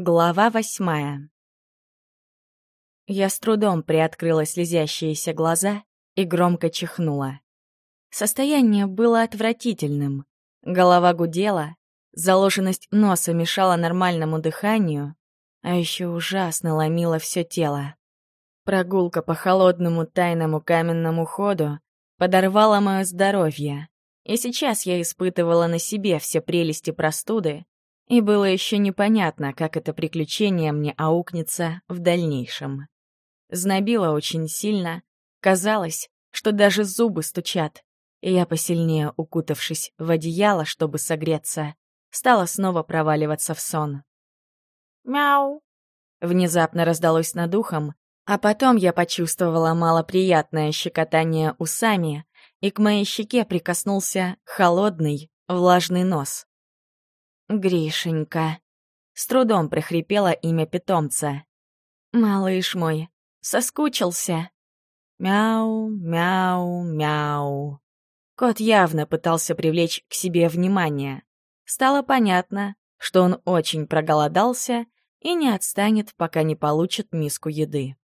Глава восьмая Я с трудом приоткрыла слезящиеся глаза и громко чихнула. Состояние было отвратительным. Голова гудела, заложенность носа мешала нормальному дыханию, а еще ужасно ломило все тело. Прогулка по холодному тайному каменному ходу подорвала мое здоровье, и сейчас я испытывала на себе все прелести простуды, и было еще непонятно, как это приключение мне аукнется в дальнейшем. Знобило очень сильно, казалось, что даже зубы стучат, и я, посильнее укутавшись в одеяло, чтобы согреться, стала снова проваливаться в сон. «Мяу!» Внезапно раздалось над ухом, а потом я почувствовала малоприятное щекотание усами, и к моей щеке прикоснулся холодный, влажный нос. Гришенька. С трудом прохрипело имя питомца. «Малыш мой, соскучился?» Мяу, мяу, мяу. Кот явно пытался привлечь к себе внимание. Стало понятно, что он очень проголодался и не отстанет, пока не получит миску еды.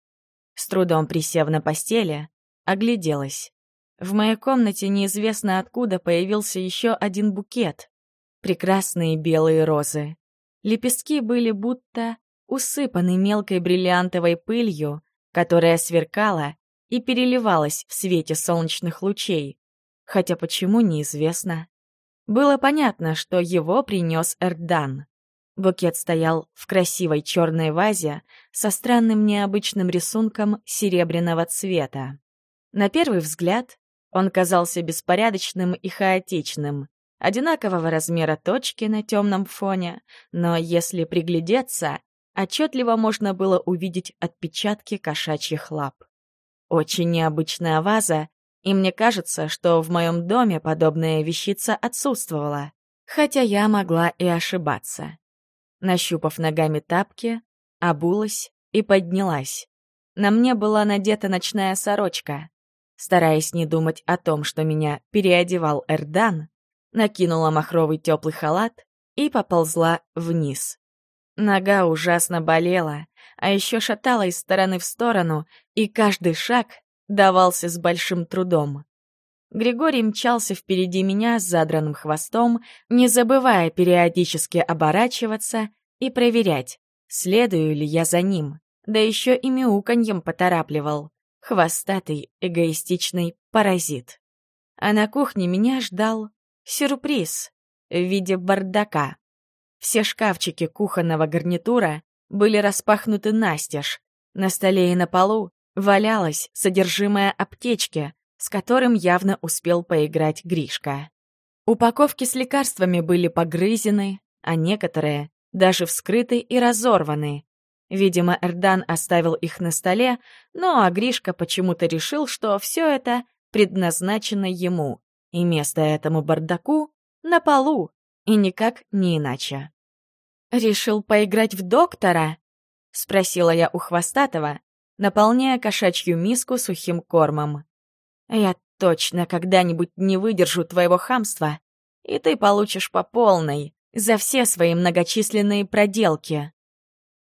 С трудом присев на постели, огляделась. В моей комнате неизвестно откуда появился еще один букет прекрасные белые розы. Лепестки были будто усыпаны мелкой бриллиантовой пылью, которая сверкала и переливалась в свете солнечных лучей, хотя почему неизвестно. Было понятно, что его принес Эрдан. Букет стоял в красивой черной вазе со странным необычным рисунком серебряного цвета. На первый взгляд он казался беспорядочным и хаотичным, одинакового размера точки на темном фоне, но если приглядеться, отчетливо можно было увидеть отпечатки кошачьих лап. Очень необычная ваза, и мне кажется, что в моем доме подобная вещица отсутствовала, хотя я могла и ошибаться. Нащупав ногами тапки, обулась и поднялась. На мне была надета ночная сорочка. Стараясь не думать о том, что меня переодевал Эрдан, накинула махровый теплый халат и поползла вниз. Нога ужасно болела, а еще шатала из стороны в сторону, и каждый шаг давался с большим трудом. Григорий мчался впереди меня с задранным хвостом, не забывая периодически оборачиваться и проверять, следую ли я за ним, да еще и мяуканьем поторапливал. Хвостатый, эгоистичный паразит. А на кухне меня ждал Сюрприз в виде бардака. Все шкафчики кухонного гарнитура были распахнуты настежь. На столе и на полу валялось содержимое аптечки, с которым явно успел поиграть Гришка. Упаковки с лекарствами были погрызены, а некоторые даже вскрыты и разорваны. Видимо, Эрдан оставил их на столе, но а Гришка почему-то решил, что все это предназначено ему, и место этому бардаку на полу, и никак не иначе. «Решил поиграть в доктора?» — спросила я у Хвостатого, наполняя кошачью миску сухим кормом. «Я точно когда-нибудь не выдержу твоего хамства, и ты получишь по полной за все свои многочисленные проделки».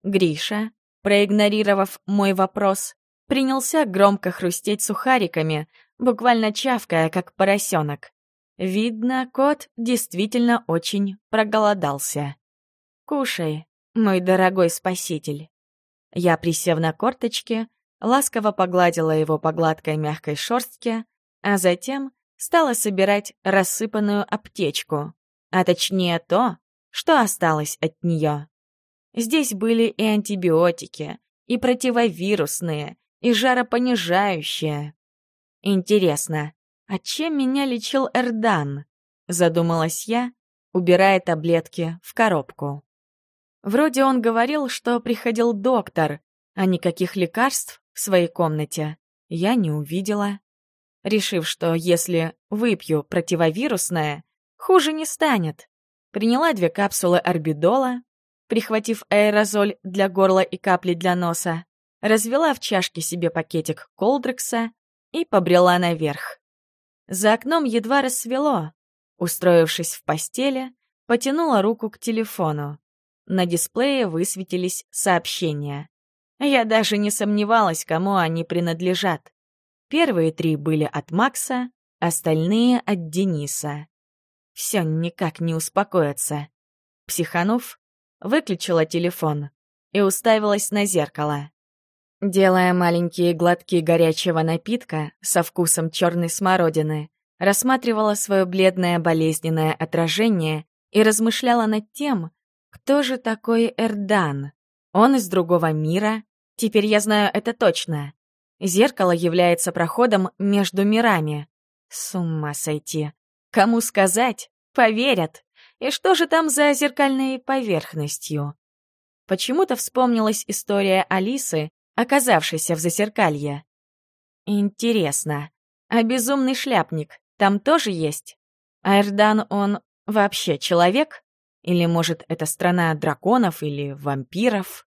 Гриша, проигнорировав мой вопрос, принялся громко хрустеть сухариками, буквально чавкая, как поросенок. Видно, кот действительно очень проголодался. «Кушай, мой дорогой спаситель». Я, присев на корточки, ласково погладила его по гладкой мягкой шерстке, а затем стала собирать рассыпанную аптечку, а точнее то, что осталось от нее. Здесь были и антибиотики, и противовирусные, и жаропонижающие. Интересно, а чем меня лечил Эрдан? Задумалась я, убирая таблетки в коробку. Вроде он говорил, что приходил доктор, а никаких лекарств в своей комнате я не увидела. Решив, что если выпью противовирусное, хуже не станет, приняла две капсулы орбидола, прихватив аэрозоль для горла и капли для носа, развела в чашке себе пакетик колдрекса и побрела наверх. За окном едва рассвело. Устроившись в постели, потянула руку к телефону. на дисплее высветились сообщения. Я даже не сомневалась, кому они принадлежат. Первые три были от Макса, остальные — от Дениса. Все никак не успокоится. Психанув, выключила телефон и уставилась на зеркало. Делая маленькие глотки горячего напитка со вкусом черной смородины, рассматривала свое бледное болезненное отражение и размышляла над тем, кто же такой Эрдан. Он из другого мира, теперь я знаю это точно. Зеркало является проходом между мирами. С ума сойти. Кому сказать, поверят. И что же там за зеркальной поверхностью? Почему-то вспомнилась история Алисы, оказавшейся в зазеркалье. Интересно, а безумный шляпник там тоже есть? А он вообще человек? Или, может, это страна драконов или вампиров?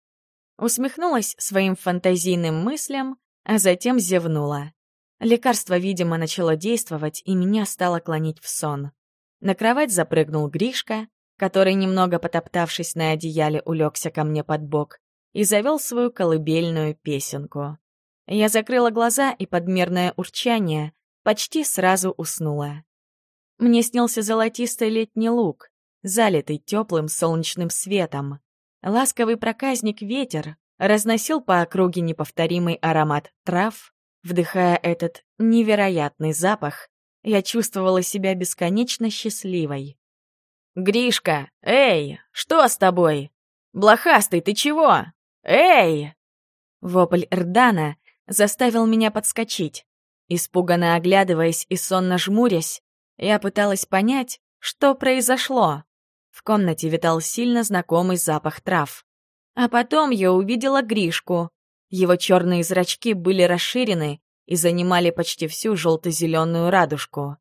Усмехнулась своим фантазийным мыслям, а затем зевнула. Лекарство, видимо, начало действовать, и меня стало клонить в сон. На кровать запрыгнул Гришка, который, немного потоптавшись на одеяле, улегся ко мне под бок и завел свою колыбельную песенку. Я закрыла глаза, и подмерное урчание почти сразу уснула. Мне снился золотистый летний луг, залитый теплым солнечным светом. Ласковый проказник ветер разносил по округе неповторимый аромат трав. Вдыхая этот невероятный запах, я чувствовала себя бесконечно счастливой. «Гришка, эй, что с тобой? Блохастый, ты чего? Эй!» Вопль Эрдана заставил меня подскочить. Испуганно оглядываясь и сонно жмурясь, я пыталась понять, что произошло. В комнате витал сильно знакомый запах трав. А потом я увидела Гришку. Его черные зрачки были расширены и занимали почти всю желто-зеленую радужку.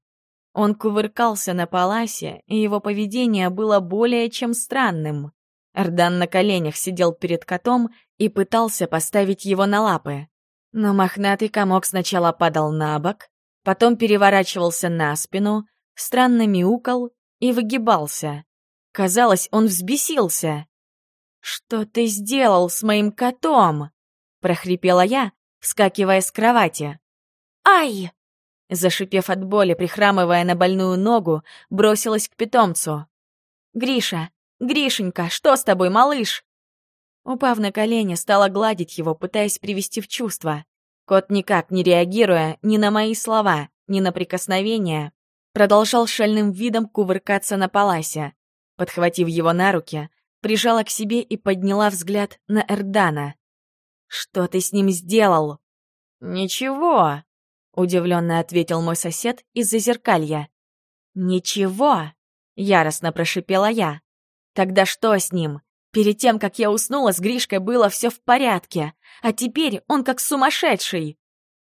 Он кувыркался на паласе, и его поведение было более чем странным. Эрдан на коленях сидел перед котом и пытался поставить его на лапы. Но мохнатый комок сначала падал на бок, потом переворачивался на спину, странно мяукал и выгибался. Казалось, он взбесился. «Что ты сделал с моим котом?» — прохрипела я, вскакивая с кровати. «Ай!» Зашипев от боли, прихрамывая на больную ногу, бросилась к питомцу. «Гриша! Гришенька, что с тобой, малыш?» Упав на колени, стала гладить его, пытаясь привести в чувство. Кот, никак не реагируя ни на мои слова, ни на прикосновения, продолжал шальным видом кувыркаться на паласе. Подхватив его на руки, прижала к себе и подняла взгляд на Эрдана. «Что ты с ним сделал?» «Ничего», — удивленно ответил мой сосед из-за зеркалья. «Ничего», — яростно прошипела я. «Тогда что с ним? Перед тем, как я уснула, с Гришкой было все в порядке, а теперь он как сумасшедший».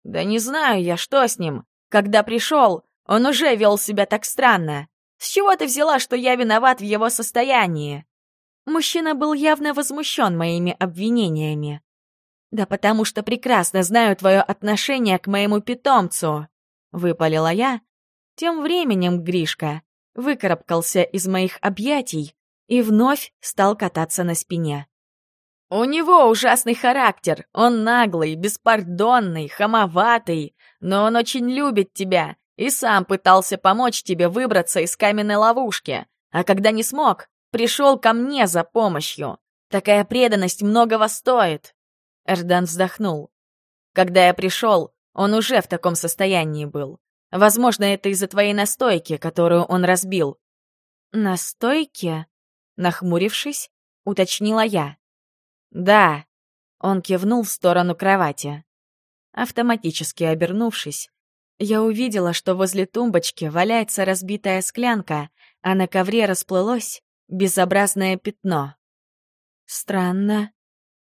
«Да не знаю я, что с ним. Когда пришел, он уже вел себя так странно. С чего ты взяла, что я виноват в его состоянии?» Мужчина был явно возмущен моими обвинениями. «Да потому что прекрасно знаю твое отношение к моему питомцу», — выпалила я. Тем временем Гришка выкарабкался из моих объятий и вновь стал кататься на спине. «У него ужасный характер, он наглый, беспардонный, хамоватый, но он очень любит тебя и сам пытался помочь тебе выбраться из каменной ловушки, а когда не смог, пришел ко мне за помощью. Такая преданность многого стоит». Эрдан вздохнул. «Когда я пришел, он уже в таком состоянии был. Возможно, это из-за твоей настойки, которую он разбил». «Настойки?» Нахмурившись, уточнила я. «Да», — он кивнул в сторону кровати. Автоматически обернувшись, я увидела, что возле тумбочки валяется разбитая склянка, а на ковре расплылось безобразное пятно. Странно.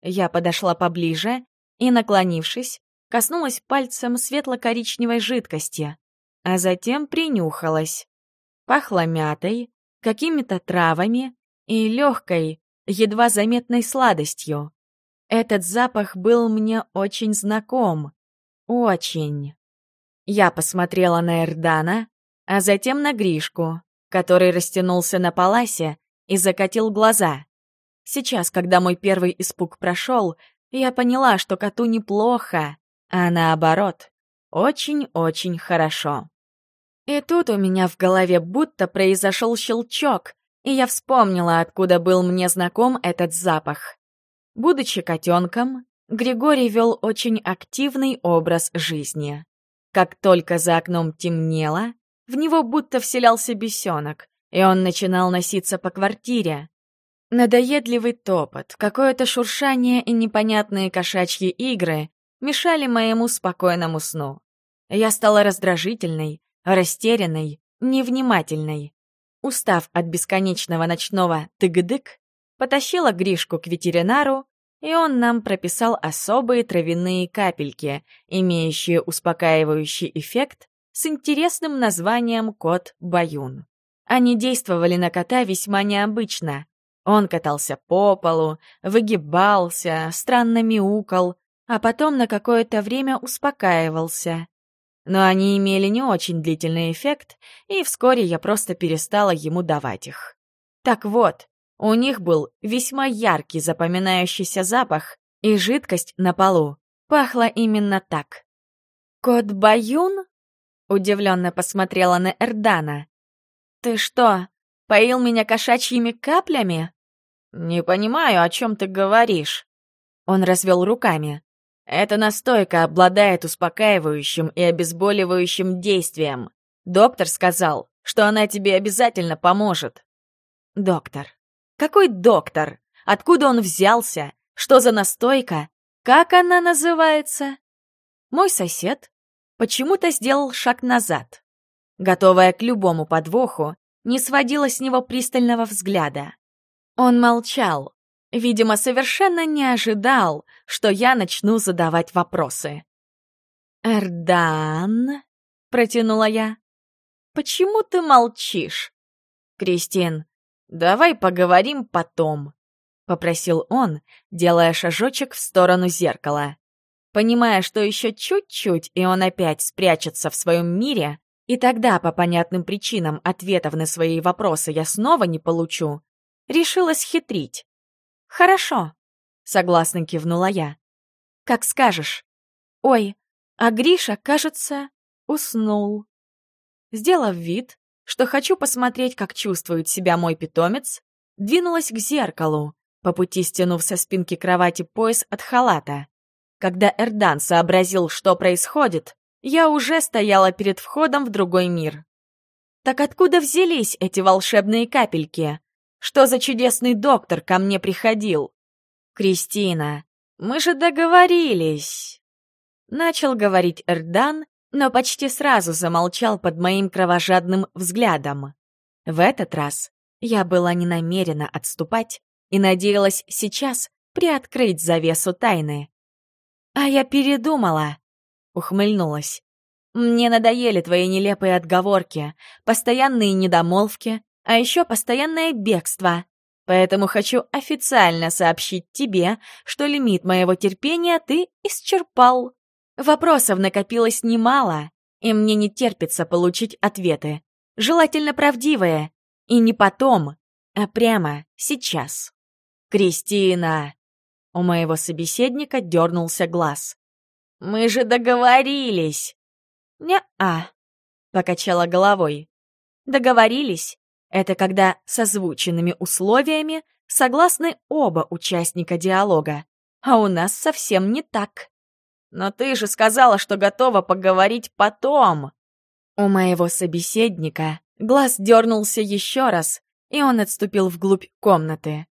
Я подошла поближе и, наклонившись, коснулась пальцем светло-коричневой жидкости, а затем принюхалась. Пахло мятой, какими-то травами и легкой, едва заметной сладостью. Этот запах был мне очень знаком. Очень. Я посмотрела на Эрдана, а затем на Гришку, который растянулся на паласе и закатил глаза. Сейчас, когда мой первый испуг прошел, я поняла, что коту неплохо, а наоборот, очень-очень хорошо. И тут у меня в голове будто произошел щелчок, и я вспомнила, откуда был мне знаком этот запах. Будучи котенком, Григорий вел очень активный образ жизни. Как только за окном темнело, в него будто вселялся бесенок, и он начинал носиться по квартире. Надоедливый топот, какое-то шуршание и непонятные кошачьи игры мешали моему спокойному сну. Я стала раздражительной, растерянной, невнимательной. Устав от бесконечного ночного тыгдык, потащила Гришку к ветеринару, и он нам прописал особые травяные капельки, имеющие успокаивающий эффект с интересным названием «Кот-баюн». Они действовали на кота весьма необычно. Он катался по полу, выгибался, странно мяукал, а потом на какое-то время успокаивался но они имели не очень длительный эффект, и вскоре я просто перестала ему давать их. Так вот, у них был весьма яркий запоминающийся запах, и жидкость на полу пахла именно так. «Кот Баюн?» — удивленно посмотрела на Эрдана. «Ты что, поил меня кошачьими каплями?» «Не понимаю, о чем ты говоришь». Он развел руками. Эта настойка обладает успокаивающим и обезболивающим действием. Доктор сказал, что она тебе обязательно поможет. Доктор. Какой доктор? Откуда он взялся? Что за настойка? Как она называется? Мой сосед почему-то сделал шаг назад. Готовая к любому подвоху, не сводила с него пристального взгляда. Он молчал, Видимо, совершенно не ожидал, что я начну задавать вопросы. «Эрдан?» — протянула я. «Почему ты молчишь?» «Кристин, давай поговорим потом», — попросил он, делая шажочек в сторону зеркала. Понимая, что еще чуть-чуть, и он опять спрячется в своем мире, и тогда по понятным причинам ответов на свои вопросы я снова не получу, решила схитрить. «Хорошо», — согласно кивнула я. «Как скажешь. Ой, а Гриша, кажется, уснул». Сделав вид, что хочу посмотреть, как чувствует себя мой питомец, двинулась к зеркалу, по пути стянув со спинки кровати пояс от халата. Когда Эрдан сообразил, что происходит, я уже стояла перед входом в другой мир. Так откуда взялись эти волшебные капельки? Что за чудесный доктор ко мне приходил? Кристина, мы же договорились. Начал говорить Эрдан, но почти сразу замолчал под моим кровожадным взглядом. В этот раз я была не намерена отступать и надеялась сейчас приоткрыть завесу тайны. «А я передумала», — ухмыльнулась. «Мне надоели твои нелепые отговорки, постоянные недомолвки, а еще постоянное бегство. Поэтому хочу официально сообщить тебе, что лимит моего терпения ты исчерпал. Вопросов накопилось немало, и мне не терпится получить ответы. Желательно правдивые. И не потом, а прямо сейчас. «Кристина!» У моего собеседника дернулся глаз. «Мы же договорились!» «Не-а», — покачала головой. «Договорились, это когда с озвученными условиями согласны оба участника диалога. А у нас совсем не так. Но ты же сказала, что готова поговорить потом. У моего собеседника глаз дернулся еще раз, и он отступил вглубь комнаты.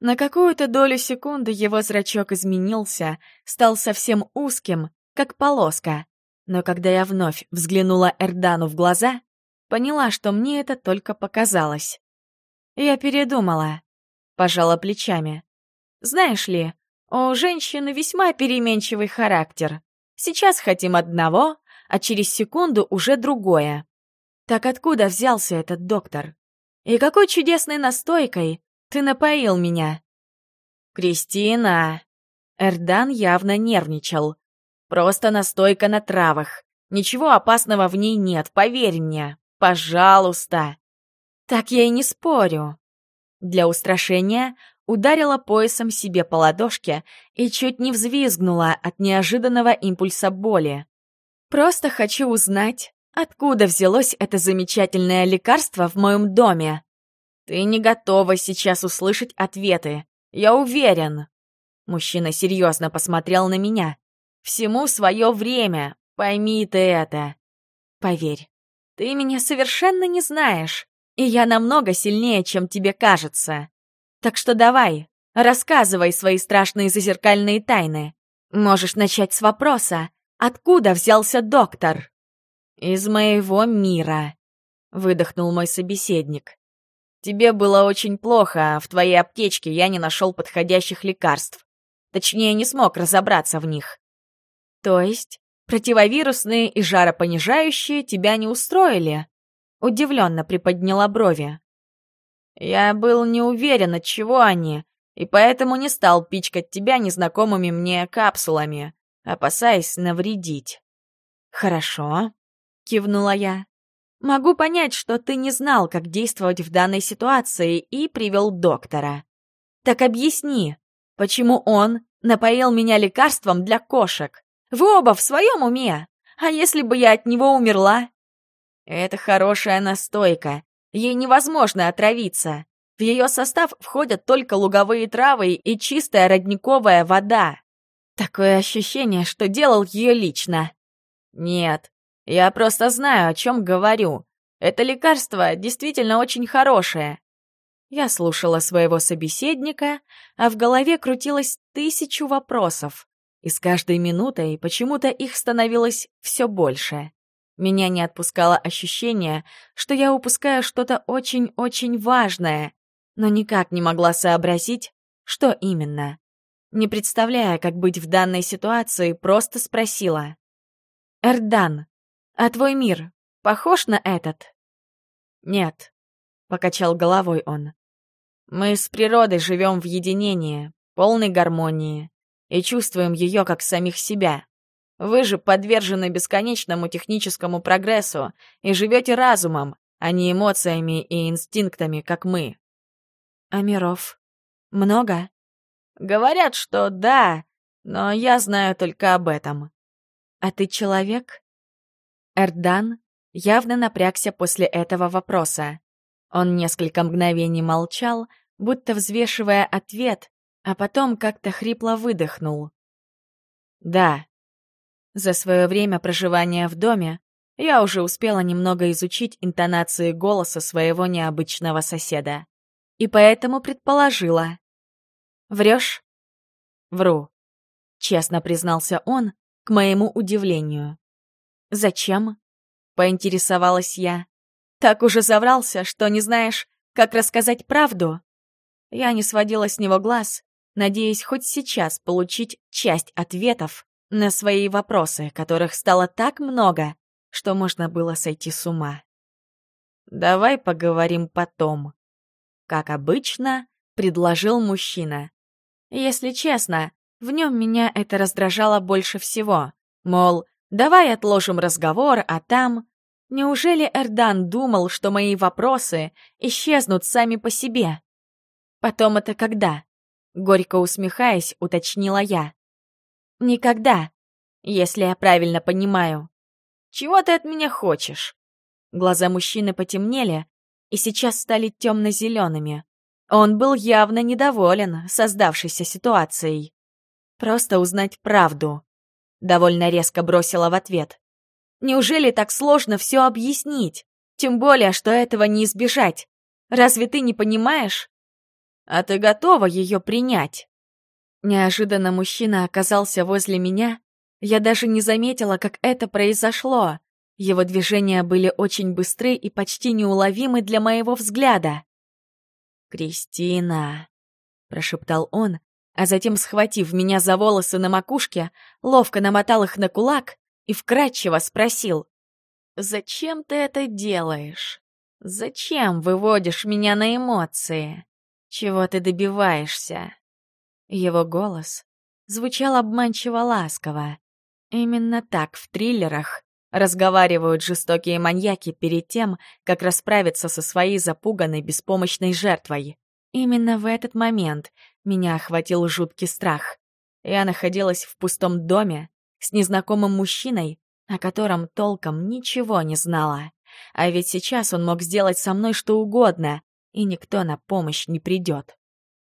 На какую-то долю секунды его зрачок изменился, стал совсем узким, как полоска. Но когда я вновь взглянула Эрдану в глаза, Поняла, что мне это только показалось. Я передумала. Пожала плечами. Знаешь ли, у женщины весьма переменчивый характер. Сейчас хотим одного, а через секунду уже другое. Так откуда взялся этот доктор? И какой чудесной настойкой ты напоил меня? Кристина! Эрдан явно нервничал. Просто настойка на травах. Ничего опасного в ней нет, поверь мне. Пожалуйста. Так я и не спорю. Для устрашения ударила поясом себе по ладошке и чуть не взвизгнула от неожиданного импульса боли. «Просто хочу узнать, откуда взялось это замечательное лекарство в моем доме?» «Ты не готова сейчас услышать ответы, я уверен». Мужчина серьезно посмотрел на меня. «Всему свое время, пойми ты это». «Поверь, ты меня совершенно не знаешь, и я намного сильнее, чем тебе кажется. Так что давай, рассказывай свои страшные зазеркальные тайны. Можешь начать с вопроса, откуда взялся доктор?» «Из моего мира», — выдохнул мой собеседник. Тебе было очень плохо, а в твоей аптечке я не нашел подходящих лекарств. Точнее, не смог разобраться в них. То есть, противовирусные и жаропонижающие тебя не устроили? Удивленно приподняла брови. Я был не уверен, от чего они, и поэтому не стал пичкать тебя незнакомыми мне капсулами, опасаясь навредить. «Хорошо», — кивнула я. Могу понять, что ты не знал, как действовать в данной ситуации и привел доктора. Так объясни, почему он напоил меня лекарством для кошек? Вы оба в своем уме? А если бы я от него умерла? Это хорошая настойка. Ей невозможно отравиться. В ее состав входят только луговые травы и чистая родниковая вода. Такое ощущение, что делал ее лично. Нет, я просто знаю, о чем говорю. Это лекарство действительно очень хорошее. Я слушала своего собеседника, а в голове крутилось тысячу вопросов. И с каждой минутой почему-то их становилось все больше. Меня не отпускало ощущение, что я упускаю что-то очень-очень важное, но никак не могла сообразить, что именно. Не представляя, как быть в данной ситуации, просто спросила. «Эрдан, а твой мир похож на этот?» «Нет», — покачал головой он. «Мы с природой живем в единении, полной гармонии, и чувствуем ее как самих себя. Вы же подвержены бесконечному техническому прогрессу и живете разумом, а не эмоциями и инстинктами, как мы». «А миров много?» «Говорят, что да, но я знаю только об этом». «А ты человек?» Эрдан явно напрягся после этого вопроса. Он несколько мгновений молчал, будто взвешивая ответ, а потом как-то хрипло выдохнул. «Да». За свое время проживания в доме я уже успела немного изучить интонации голоса своего необычного соседа. И поэтому предположила. «Врешь?» «Вру», — честно признался он, к моему удивлению. «Зачем?» — поинтересовалась я. «Так уже заврался, что не знаешь, как рассказать правду?» Я не сводила с него глаз, надеясь хоть сейчас получить часть ответов на свои вопросы, которых стало так много, что можно было сойти с ума. «Давай поговорим потом», — как обычно, предложил мужчина. Если честно, в нем меня это раздражало больше всего. Мол, Давай отложим разговор, а там... Неужели Эрдан думал, что мои вопросы исчезнут сами по себе? Потом это когда? Горько усмехаясь, уточнила я. Никогда, если я правильно понимаю. Чего ты от меня хочешь? Глаза мужчины потемнели и сейчас стали темно-зелеными. Он был явно недоволен создавшейся ситуацией. Просто узнать правду довольно резко бросила в ответ. Неужели так сложно все объяснить? Тем более, что этого не избежать. Разве ты не понимаешь? А ты готова ее принять? Неожиданно мужчина оказался возле меня. Я даже не заметила, как это произошло. Его движения были очень быстры и почти неуловимы для моего взгляда. «Кристина», — прошептал он, а затем, схватив меня за волосы на макушке, ловко намотал их на кулак и вкратчиво спросил. «Зачем ты это делаешь? Зачем выводишь меня на эмоции? Чего ты добиваешься?» Его голос звучал обманчиво ласково. Именно так в триллерах разговаривают жестокие маньяки перед тем, как расправиться со своей запуганной беспомощной жертвой. Именно в этот момент меня охватил жуткий страх. Я находилась в пустом доме с незнакомым мужчиной, о котором толком ничего не знала. А ведь сейчас он мог сделать со мной что угодно, и никто на помощь не придет.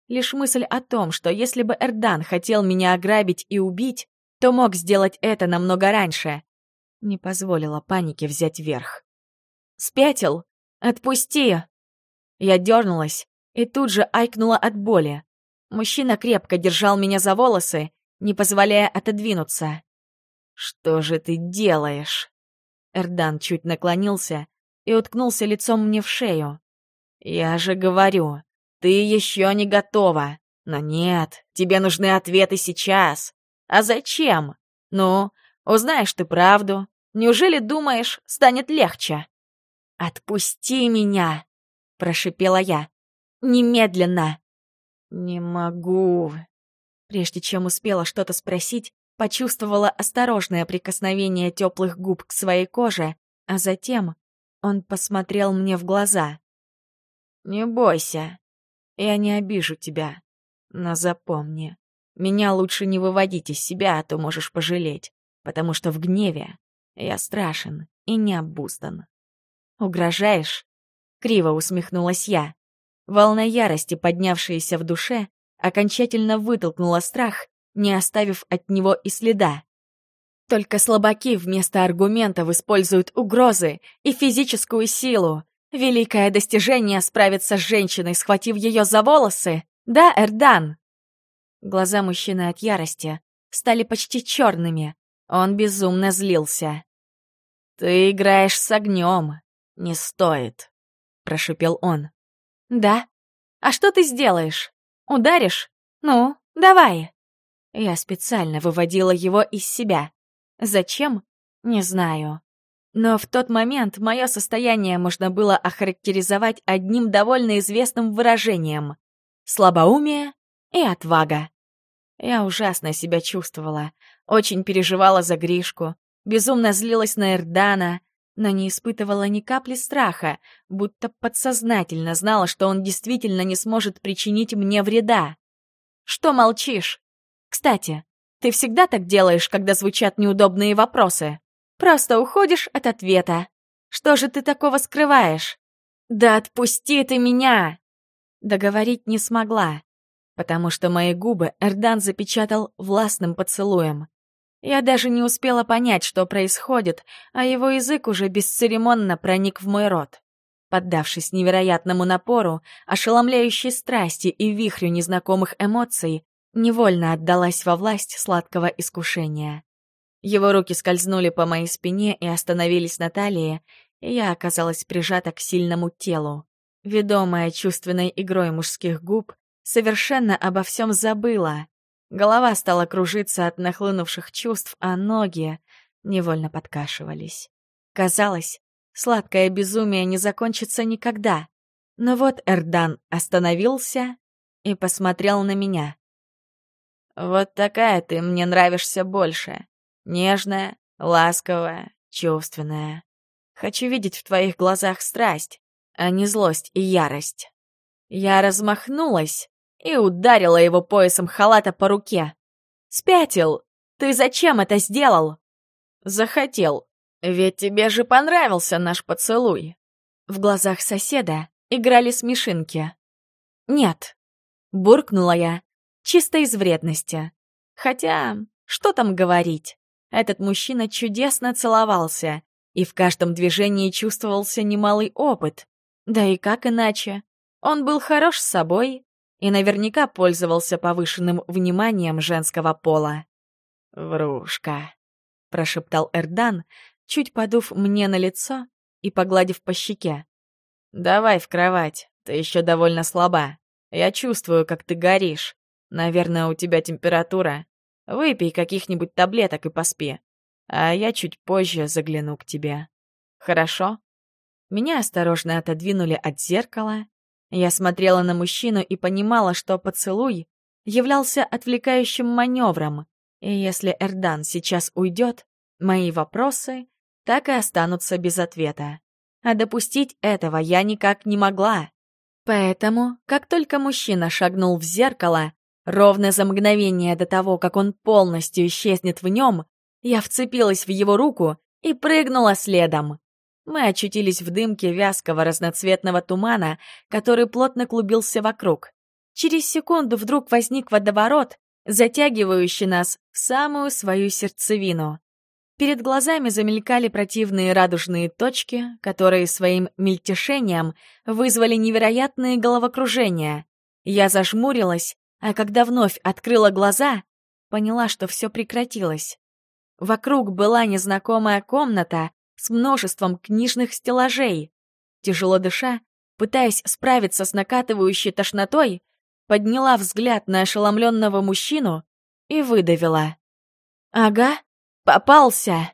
Лишь мысль о том, что если бы Эрдан хотел меня ограбить и убить, то мог сделать это намного раньше, не позволила панике взять верх. «Спятил! Отпусти!» Я дернулась и тут же айкнула от боли. Мужчина крепко держал меня за волосы, не позволяя отодвинуться. «Что же ты делаешь?» Эрдан чуть наклонился и уткнулся лицом мне в шею. «Я же говорю, ты еще не готова. Но нет, тебе нужны ответы сейчас. А зачем? Ну, узнаешь ты правду. Неужели думаешь, станет легче?» «Отпусти меня!» — прошипела я. «Немедленно!» «Не могу!» Прежде чем успела что-то спросить, почувствовала осторожное прикосновение теплых губ к своей коже, а затем он посмотрел мне в глаза. «Не бойся, я не обижу тебя, но запомни, меня лучше не выводить из себя, а то можешь пожалеть, потому что в гневе я страшен и необуздан». «Угрожаешь?» — криво усмехнулась я. Волна ярости, поднявшаяся в душе, окончательно вытолкнула страх, не оставив от него и следа. Только слабаки вместо аргументов используют угрозы и физическую силу. Великое достижение справиться с женщиной, схватив ее за волосы. Да, Эрдан? Глаза мужчины от ярости стали почти черными. Он безумно злился. «Ты играешь с огнем. Не стоит», — прошипел он. «Да? А что ты сделаешь? Ударишь? Ну, давай!» Я специально выводила его из себя. Зачем? Не знаю. Но в тот момент мое состояние можно было охарактеризовать одним довольно известным выражением — слабоумие и отвага. Я ужасно себя чувствовала, очень переживала за Гришку, безумно злилась на Эрдана, но не испытывала ни капли страха, будто подсознательно знала, что он действительно не сможет причинить мне вреда. «Что молчишь? Кстати, ты всегда так делаешь, когда звучат неудобные вопросы? Просто уходишь от ответа. Что же ты такого скрываешь? Да отпусти ты меня!» Договорить не смогла, потому что мои губы Эрдан запечатал властным поцелуем. Я даже не успела понять, что происходит, а его язык уже бесцеремонно проник в мой рот. Поддавшись невероятному напору, ошеломляющей страсти и вихрю незнакомых эмоций, невольно отдалась во власть сладкого искушения. Его руки скользнули по моей спине и остановились на талии, и я оказалась прижата к сильному телу. Ведомая чувственной игрой мужских губ, совершенно обо всем забыла. Голова стала кружиться от нахлынувших чувств, а ноги невольно подкашивались. Казалось, сладкое безумие не закончится никогда. Но вот Эрдан остановился и посмотрел на меня. «Вот такая ты мне нравишься больше. Нежная, ласковая, чувственная. Хочу видеть в твоих глазах страсть, а не злость и ярость». Я размахнулась и ударила его поясом халата по руке. «Спятил! Ты зачем это сделал?» «Захотел. Ведь тебе же понравился наш поцелуй». В глазах соседа играли смешинки. «Нет», — буркнула я, чисто из вредности. Хотя, что там говорить, этот мужчина чудесно целовался, и в каждом движении чувствовался немалый опыт. Да и как иначе? Он был хорош с собой, и наверняка пользовался повышенным вниманием женского пола. «Врушка», — прошептал Эрдан, чуть подув мне на лицо и погладив по щеке. «Давай в кровать, ты еще довольно слаба. Я чувствую, как ты горишь. Наверное, у тебя температура. Выпей каких-нибудь таблеток и поспи. А я чуть позже загляну к тебе. Хорошо?» Меня осторожно отодвинули от зеркала, я смотрела на мужчину и понимала, что поцелуй являлся отвлекающим маневром, и если Эрдан сейчас уйдет, мои вопросы так и останутся без ответа. А допустить этого я никак не могла. Поэтому, как только мужчина шагнул в зеркало, ровно за мгновение до того, как он полностью исчезнет в нем, я вцепилась в его руку и прыгнула следом. Мы очутились в дымке вязкого разноцветного тумана, который плотно клубился вокруг. Через секунду вдруг возник водоворот, затягивающий нас в самую свою сердцевину. Перед глазами замелькали противные радужные точки, которые своим мельтешением вызвали невероятные головокружения. Я зажмурилась, а когда вновь открыла глаза, поняла, что все прекратилось. Вокруг была незнакомая комната с множеством книжных стеллажей. Тяжело дыша, пытаясь справиться с накатывающей тошнотой, подняла взгляд на ошеломленного мужчину и выдавила. «Ага, попался!»